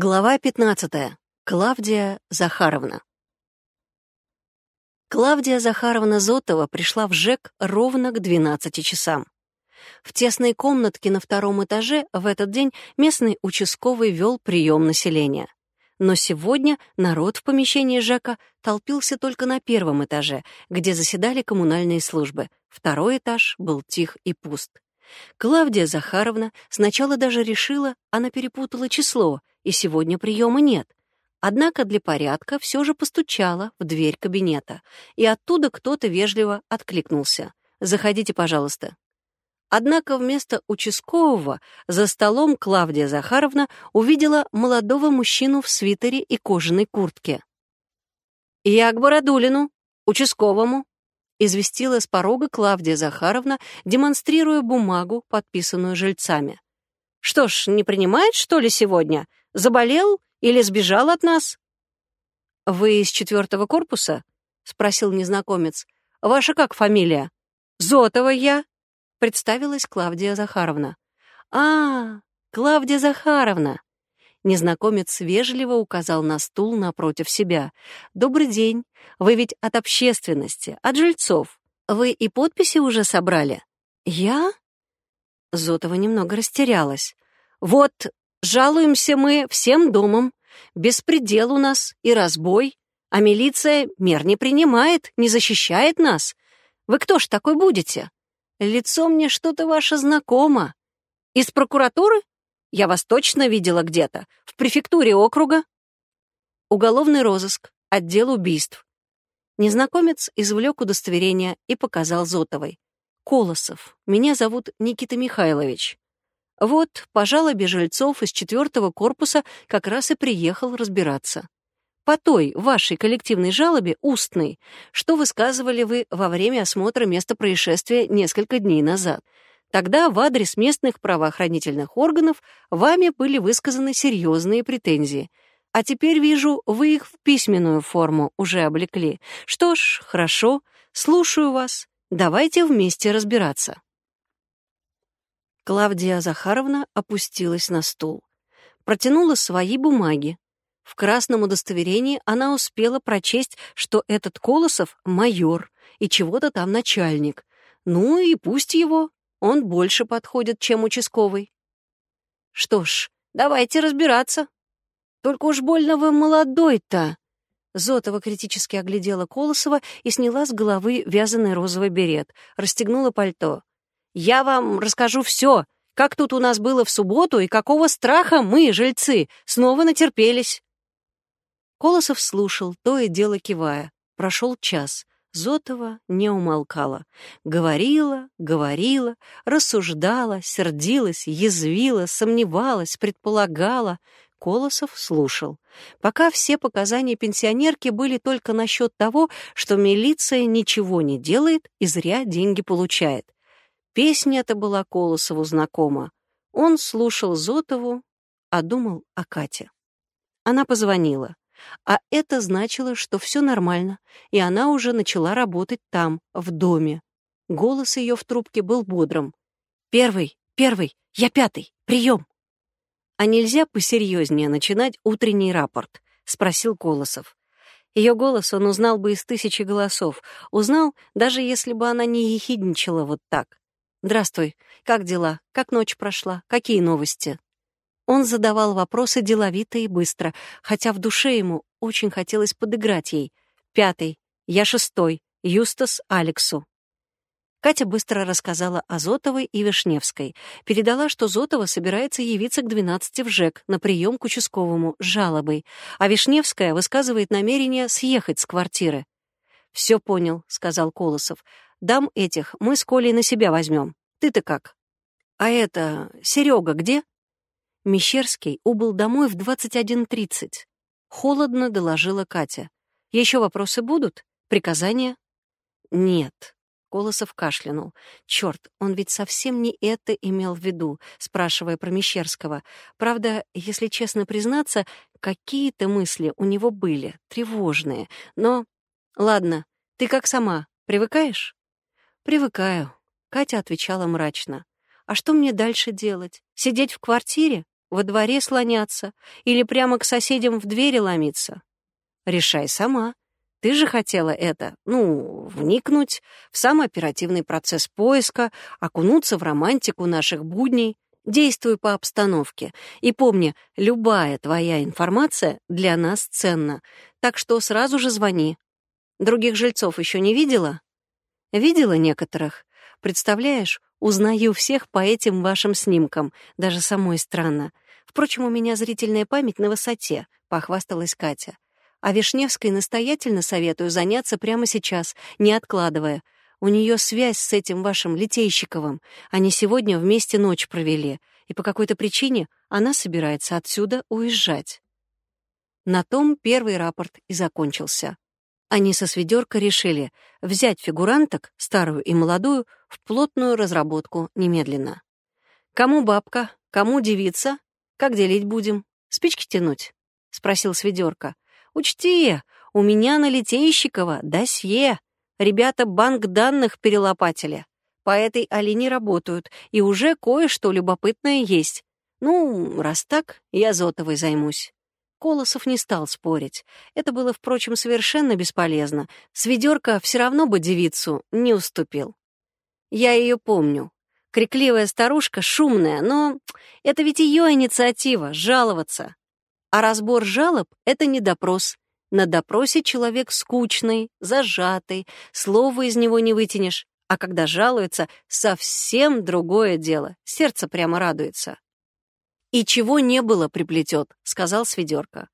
Глава 15. Клавдия Захаровна. Клавдия Захаровна Зотова пришла в ЖЭК ровно к 12 часам. В тесной комнатке на втором этаже в этот день местный участковый вел прием населения. Но сегодня народ в помещении ЖЭКа толпился только на первом этаже, где заседали коммунальные службы. Второй этаж был тих и пуст. Клавдия Захаровна сначала даже решила, она перепутала число, и сегодня приема нет. Однако для порядка все же постучала в дверь кабинета, и оттуда кто-то вежливо откликнулся. «Заходите, пожалуйста». Однако вместо участкового за столом Клавдия Захаровна увидела молодого мужчину в свитере и кожаной куртке. «Я к Бородулину, участковому», — известила с порога Клавдия Захаровна, демонстрируя бумагу, подписанную жильцами. «Что ж, не принимает, что ли, сегодня? Заболел или сбежал от нас?» «Вы из четвертого корпуса?» — спросил незнакомец. «Ваша как фамилия?» «Зотова я», — представилась Клавдия Захаровна. «А, Клавдия Захаровна!» Незнакомец вежливо указал на стул напротив себя. «Добрый день. Вы ведь от общественности, от жильцов. Вы и подписи уже собрали?» «Я?» Зотова немного растерялась. «Вот, жалуемся мы всем домом. Беспредел у нас и разбой, а милиция мер не принимает, не защищает нас. Вы кто ж такой будете? Лицо мне что-то ваше знакомо. Из прокуратуры? Я вас точно видела где-то. В префектуре округа. Уголовный розыск, отдел убийств. Незнакомец извлек удостоверение и показал Зотовой. «Колосов. Меня зовут Никита Михайлович. Вот, по жалобе жильцов из четвертого корпуса как раз и приехал разбираться. По той вашей коллективной жалобе, устной, что высказывали вы во время осмотра места происшествия несколько дней назад — Тогда в адрес местных правоохранительных органов вами были высказаны серьезные претензии. А теперь вижу, вы их в письменную форму уже облекли. Что ж, хорошо, слушаю вас. Давайте вместе разбираться. Клавдия Захаровна опустилась на стул. Протянула свои бумаги. В красном удостоверении она успела прочесть, что этот Колосов — майор и чего-то там начальник. Ну и пусть его, он больше подходит, чем участковый. Что ж, давайте разбираться. Только уж больно вы молодой-то. Зотова критически оглядела Колосова и сняла с головы вязаный розовый берет, расстегнула пальто. «Я вам расскажу все, как тут у нас было в субботу и какого страха мы, жильцы, снова натерпелись». Колосов слушал, то и дело кивая. Прошел час. Зотова не умолкала. Говорила, говорила, рассуждала, сердилась, язвила, сомневалась, предполагала. Колосов слушал. Пока все показания пенсионерки были только насчет того, что милиция ничего не делает и зря деньги получает. Песня эта была Колосову знакома. Он слушал Зотову, а думал о Кате. Она позвонила. А это значило, что все нормально, и она уже начала работать там, в доме. Голос ее в трубке был бодрым. «Первый, первый, я пятый, прием!» «А нельзя посерьезнее начинать утренний рапорт?» — спросил Колосов. Ее голос он узнал бы из тысячи голосов. Узнал, даже если бы она не ехидничала вот так. «Здравствуй. Как дела? Как ночь прошла? Какие новости?» Он задавал вопросы деловито и быстро, хотя в душе ему очень хотелось подыграть ей. Пятый. Я шестой. Юстас Алексу. Катя быстро рассказала о Зотовой и Вишневской. Передала, что Зотова собирается явиться к 12 в ЖЭК на прием к участковому с жалобой, а Вишневская высказывает намерение съехать с квартиры. «Все понял», — сказал Колосов. «Дам этих мы с Колей на себя возьмем. Ты-то как?» «А это... Серега где?» Мещерский убыл домой в 21.30. Холодно доложила Катя. Еще вопросы будут? Приказания? Нет. Колосов кашлянул. Черт, он ведь совсем не это имел в виду, спрашивая про Мещерского. Правда, если честно признаться, какие-то мысли у него были, тревожные. Но... Ладно, ты как сама, привыкаешь? Привыкаю. Катя отвечала мрачно. А что мне дальше делать? Сидеть в квартире? во дворе слоняться или прямо к соседям в двери ломиться? Решай сама. Ты же хотела это, ну, вникнуть в самый оперативный процесс поиска, окунуться в романтику наших будней. Действуй по обстановке. И помни, любая твоя информация для нас ценна. Так что сразу же звони. Других жильцов еще не видела? Видела некоторых. Представляешь, узнаю всех по этим вашим снимкам. Даже самой странно. Впрочем, у меня зрительная память на высоте, похвасталась Катя. А Вишневской настоятельно советую заняться прямо сейчас, не откладывая. У нее связь с этим вашим Литейщиковым. Они сегодня вместе ночь провели, и по какой-то причине она собирается отсюда уезжать. На том первый рапорт и закончился. Они со Сведерко решили взять фигуранток, старую и молодую, в плотную разработку немедленно. «Кому бабка, кому девица? Как делить будем? Спички тянуть?» — спросил Сведерко. Учти, у меня на Литейщикова досье. Ребята банк данных перелопатили. По этой Алине работают, и уже кое-что любопытное есть. Ну, раз так, я Зотовой займусь. Колосов не стал спорить. Это было, впрочем, совершенно бесполезно. Сведерка все равно бы девицу не уступил. Я ее помню. Крикливая старушка, шумная, но это ведь ее инициатива — жаловаться. А разбор жалоб — это не допрос. На допросе человек скучный, зажатый, слова из него не вытянешь. А когда жалуется, совсем другое дело. Сердце прямо радуется. «И чего не было приплетет», — сказал Сведерка.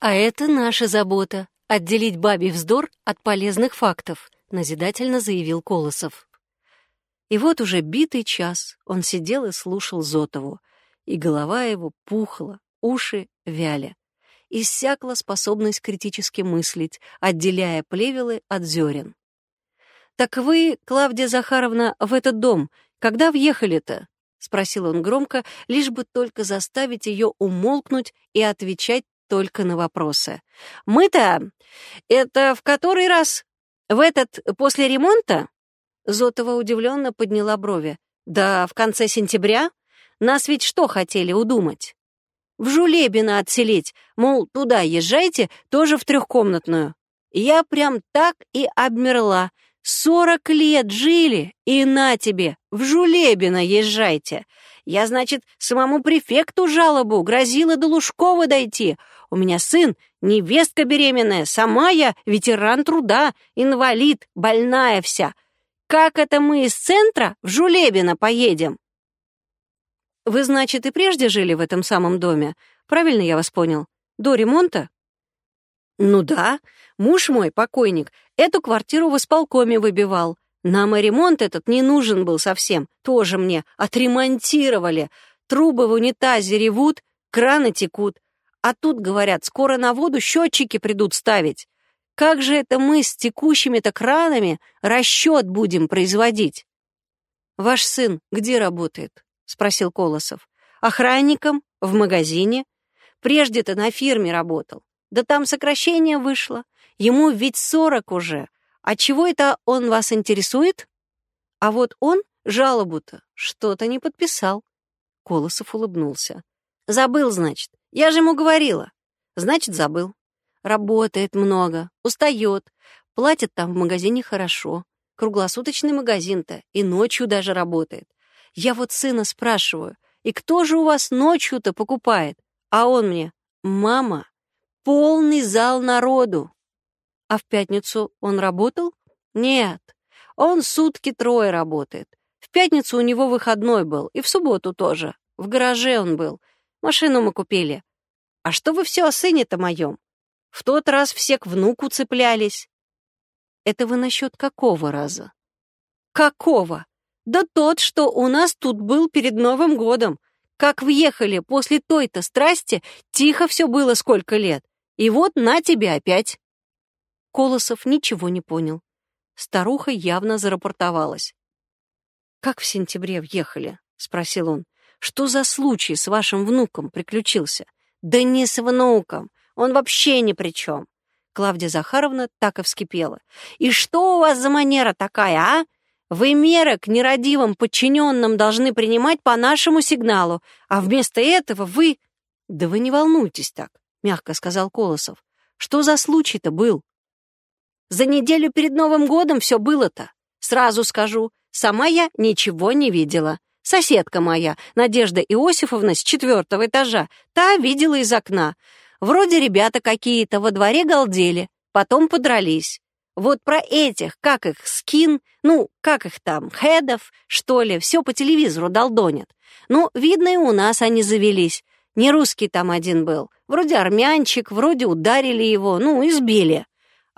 «А это наша забота — отделить бабий вздор от полезных фактов», — назидательно заявил Колосов. И вот уже битый час он сидел и слушал Зотову, и голова его пухла, уши вяли. Иссякла способность критически мыслить, отделяя плевелы от зерен. «Так вы, Клавдия Захаровна, в этот дом когда въехали-то?» — спросил он громко, лишь бы только заставить ее умолкнуть и отвечать только на вопросы. «Мы-то... Это в который раз? В этот после ремонта?» Зотова удивленно подняла брови. «Да в конце сентября? Нас ведь что хотели удумать?» в Жулебино отселить, мол, туда езжайте, тоже в трехкомнатную. Я прям так и обмерла. Сорок лет жили, и на тебе, в Жулебино езжайте. Я, значит, самому префекту жалобу грозила до Лужкова дойти. У меня сын, невестка беременная, сама я ветеран труда, инвалид, больная вся. Как это мы из центра в Жулебино поедем? Вы, значит, и прежде жили в этом самом доме? Правильно я вас понял? До ремонта? Ну да. Муж мой, покойник, эту квартиру в исполкоме выбивал. Нам и ремонт этот не нужен был совсем. Тоже мне отремонтировали. Трубы в унитазе ревут, краны текут. А тут, говорят, скоро на воду счетчики придут ставить. Как же это мы с текущими-то кранами расчет будем производить? Ваш сын где работает? — спросил Колосов. «Охранником? В магазине? Прежде-то на фирме работал. Да там сокращение вышло. Ему ведь сорок уже. А чего это он вас интересует? А вот он жалобу-то что-то не подписал». Колосов улыбнулся. «Забыл, значит. Я же ему говорила». «Значит, забыл. Работает много, устает. Платят там в магазине хорошо. Круглосуточный магазин-то и ночью даже работает. Я вот сына спрашиваю, и кто же у вас ночью-то покупает? А он мне, мама, полный зал народу. А в пятницу он работал? Нет, он сутки трое работает. В пятницу у него выходной был, и в субботу тоже. В гараже он был. Машину мы купили. А что вы все о сыне-то моем? В тот раз все к внуку цеплялись. Это вы насчет какого раза? Какого? Да тот, что у нас тут был перед Новым годом. Как въехали после той-то страсти, тихо все было сколько лет. И вот на тебе опять. Колосов ничего не понял. Старуха явно зарапортовалась. «Как в сентябре въехали?» — спросил он. «Что за случай с вашим внуком приключился?» «Да не с внуком. Он вообще ни при чем». Клавдия Захаровна так и вскипела. «И что у вас за манера такая, а? Вы меры к нерадивым подчиненным должны принимать по нашему сигналу, а вместо этого вы...» «Да вы не волнуйтесь так», — мягко сказал Колосов. «Что за случай-то был?» «За неделю перед Новым годом все было-то. Сразу скажу, сама я ничего не видела. Соседка моя, Надежда Иосифовна с четвертого этажа, та видела из окна. Вроде ребята какие-то во дворе галдели, потом подрались. Вот про этих, как их, скин, ну, как их там, хедов, что ли, все по телевизору долдонят. Ну, видно, и у нас они завелись. Не русский там один был. Вроде армянчик, вроде ударили его, ну, избили.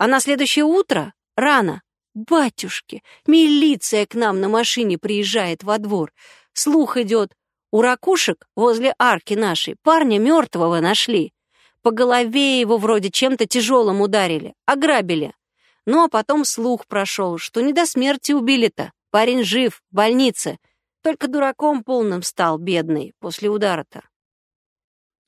А на следующее утро, рано, батюшки, милиция к нам на машине приезжает во двор. Слух идет, у ракушек возле арки нашей парня мертвого нашли. По голове его вроде чем-то тяжелым ударили, ограбили. Ну а потом слух прошел, что не до смерти убили-то. Парень жив, в больнице. Только дураком полным стал, бедный, после удара-то.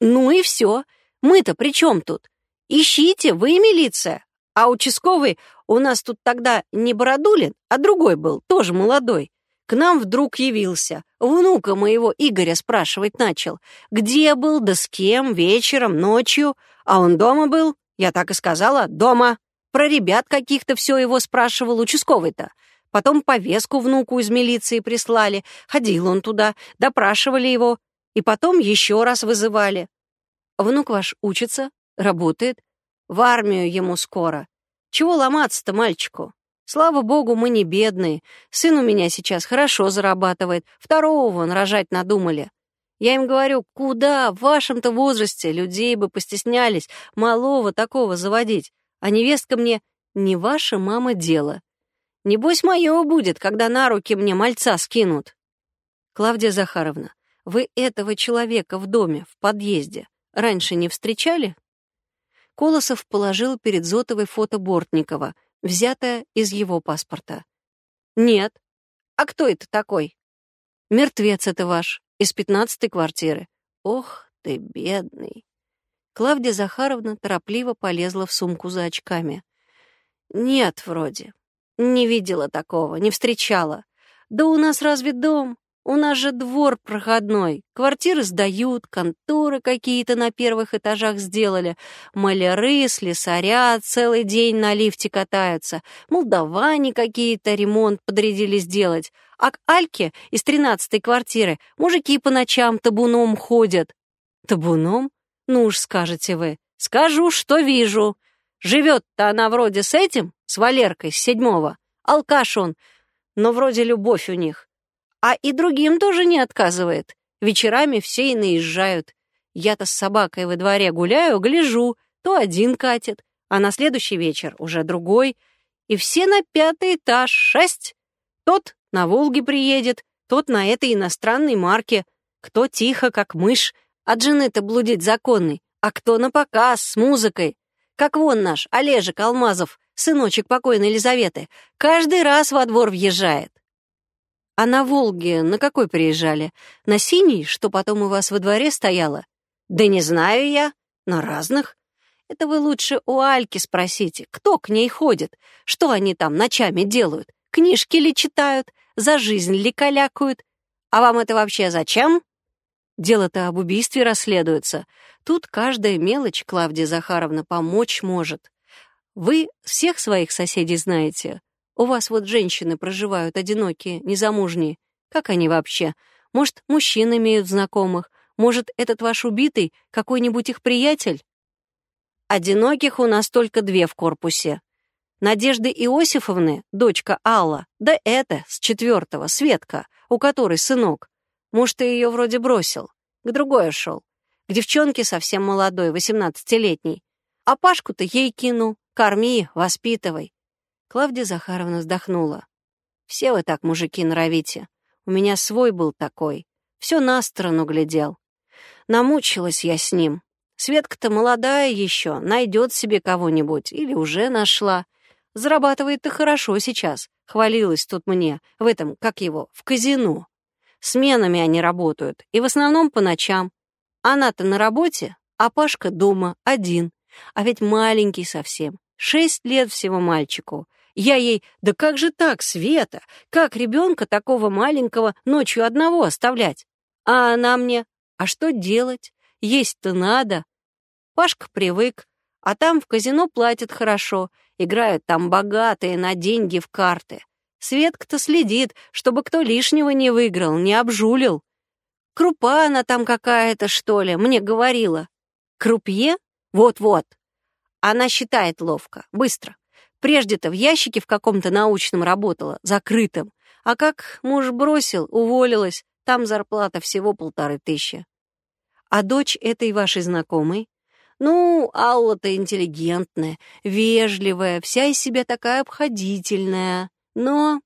Ну и все. Мы-то при чем тут? Ищите, вы милиция. А участковый у нас тут тогда не Бородулин, а другой был, тоже молодой. К нам вдруг явился. Внука моего Игоря спрашивать начал. Где был, да с кем, вечером, ночью. А он дома был? Я так и сказала, дома. Про ребят каких-то все его спрашивал участковый-то. Потом повестку внуку из милиции прислали. Ходил он туда, допрашивали его. И потом еще раз вызывали. Внук ваш учится, работает. В армию ему скоро. Чего ломаться-то мальчику? Слава богу, мы не бедные. Сын у меня сейчас хорошо зарабатывает. Второго вон рожать надумали. Я им говорю, куда в вашем-то возрасте людей бы постеснялись малого такого заводить. А невестка мне «не ваша мама дело». Небось, мое будет, когда на руки мне мальца скинут. Клавдия Захаровна, вы этого человека в доме, в подъезде, раньше не встречали? Колосов положил перед Зотовой фото Бортникова, взятое из его паспорта. Нет. А кто это такой? Мертвец это ваш, из пятнадцатой квартиры. Ох ты, бедный. Клавдия Захаровна торопливо полезла в сумку за очками. «Нет, вроде. Не видела такого, не встречала. Да у нас разве дом? У нас же двор проходной. Квартиры сдают, конторы какие-то на первых этажах сделали. Маляры, слесаря целый день на лифте катаются. Молдаване какие-то ремонт подрядили сделать. А к Альке из тринадцатой квартиры мужики по ночам табуном ходят». «Табуном?» Ну уж скажете вы. Скажу, что вижу. Живет-то она вроде с этим, с Валеркой, с седьмого. Алкаш он, но вроде любовь у них. А и другим тоже не отказывает. Вечерами все и наезжают. Я-то с собакой во дворе гуляю, гляжу, то один катит, а на следующий вечер уже другой. И все на пятый этаж, шесть. Тот на Волге приедет, тот на этой иностранной марке, кто тихо, как мышь, от жены-то блудить законный, а кто на показ, с музыкой. Как вон наш, Олежек Алмазов, сыночек покойной Елизаветы, каждый раз во двор въезжает. А на Волге на какой приезжали? На синий, что потом у вас во дворе стояло? Да не знаю я, на разных. Это вы лучше у Альки спросите, кто к ней ходит, что они там ночами делают, книжки ли читают, за жизнь ли калякают. А вам это вообще зачем? Дело-то об убийстве расследуется. Тут каждая мелочь, Клавдия Захаровна, помочь может. Вы всех своих соседей знаете. У вас вот женщины проживают одинокие, незамужние. Как они вообще? Может, мужчин имеют знакомых? Может, этот ваш убитый какой-нибудь их приятель? Одиноких у нас только две в корпусе. Надежды Иосифовны, дочка Алла, да это, с четвертого, Светка, у которой сынок. Муж ты ее вроде бросил, к другой ушел. К девчонке совсем молодой, восемнадцатилетней. А Пашку-то ей кинул. Корми, воспитывай. Клавдия Захаровна вздохнула. Все вы так, мужики, норовите. У меня свой был такой. Все на сторону глядел. Намучилась я с ним. Светка-то молодая еще, найдет себе кого-нибудь или уже нашла. Зарабатывает-то хорошо сейчас. Хвалилась тут мне, в этом, как его, в казино. Сменами они работают, и в основном по ночам. Она-то на работе, а Пашка дома, один. А ведь маленький совсем. Шесть лет всего мальчику. Я ей, да как же так, Света? Как ребенка такого маленького ночью одного оставлять? А она мне, а что делать? Есть-то надо. Пашка привык, а там в казино платят хорошо, играют там богатые на деньги в карты. Светка-то следит, чтобы кто лишнего не выиграл, не обжулил. Крупа она там какая-то, что ли, мне говорила. Крупье? Вот-вот. Она считает ловко, быстро. Прежде-то в ящике в каком-то научном работала, закрытом. А как муж бросил, уволилась, там зарплата всего полторы тысячи. А дочь этой вашей знакомой? Ну, Алла-то интеллигентная, вежливая, вся из себя такая обходительная. Но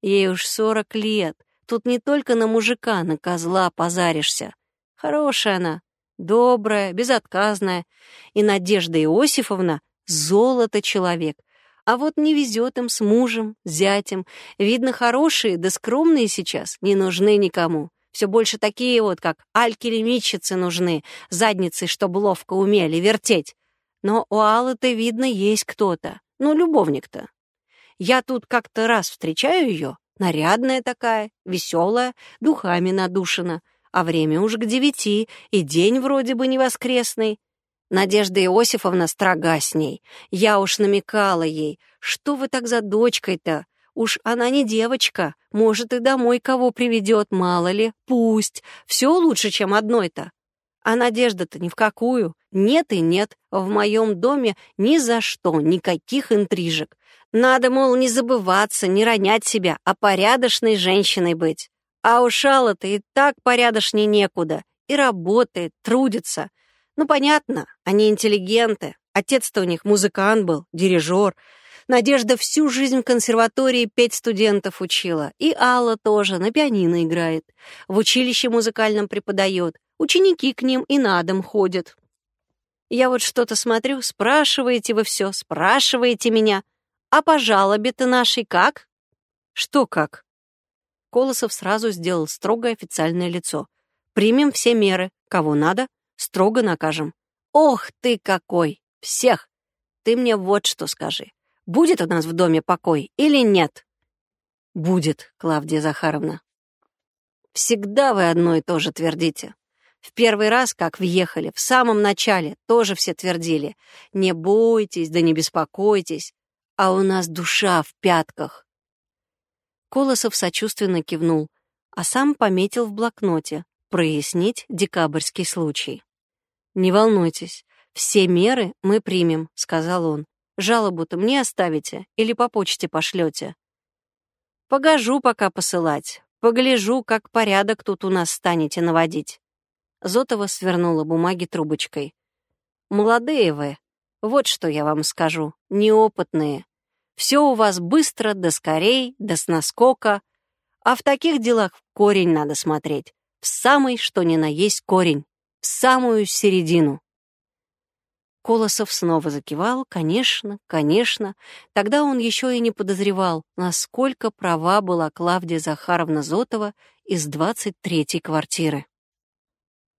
ей уж сорок лет. Тут не только на мужика, на козла позаришься. Хорошая она, добрая, безотказная. И Надежда Иосифовна — золото человек. А вот не везет им с мужем, зятем. Видно, хорошие да скромные сейчас не нужны никому. Все больше такие вот, как альки-лимитчицы нужны, задницы, чтобы ловко умели вертеть. Но у Аллы-то, видно, есть кто-то. Ну, любовник-то. Я тут как-то раз встречаю ее, нарядная такая, веселая, духами надушена, а время уже к девяти, и день вроде бы не воскресный. Надежда Иосифовна строга с ней. Я уж намекала ей, что вы так за дочкой-то? Уж она не девочка, может, и домой кого приведет, мало ли, пусть. Все лучше, чем одной-то. А надежда-то ни в какую. Нет и нет. В моем доме ни за что, никаких интрижек. Надо, мол, не забываться, не ронять себя, а порядочной женщиной быть. А у Шала-то и так порядочней некуда. И работает, трудится. Ну, понятно, они интеллигенты. Отец-то у них музыкант был, дирижер. Надежда всю жизнь в консерватории петь студентов учила. И Алла тоже на пианино играет. В училище музыкальном преподает. Ученики к ним и на дом ходят. Я вот что-то смотрю, спрашиваете вы все, спрашиваете меня. А по жалобе-то нашей как? Что как? Колосов сразу сделал строгое официальное лицо. Примем все меры. Кого надо, строго накажем. Ох ты какой! Всех! Ты мне вот что скажи. Будет у нас в доме покой или нет? Будет, Клавдия Захаровна. Всегда вы одно и то же твердите. В первый раз, как въехали, в самом начале, тоже все твердили. Не бойтесь, да не беспокойтесь а у нас душа в пятках. Колосов сочувственно кивнул, а сам пометил в блокноте прояснить декабрьский случай. «Не волнуйтесь, все меры мы примем», — сказал он. «Жалобу-то мне оставите или по почте пошлете?» «Погожу пока посылать, погляжу, как порядок тут у нас станете наводить». Зотова свернула бумаги трубочкой. «Молодые вы, вот что я вам скажу, неопытные. Все у вас быстро, да скорей, да с наскока. А в таких делах в корень надо смотреть. В самый, что ни на есть корень. В самую середину. Колосов снова закивал. Конечно, конечно. Тогда он еще и не подозревал, насколько права была Клавдия Захаровна Зотова из 23-й квартиры.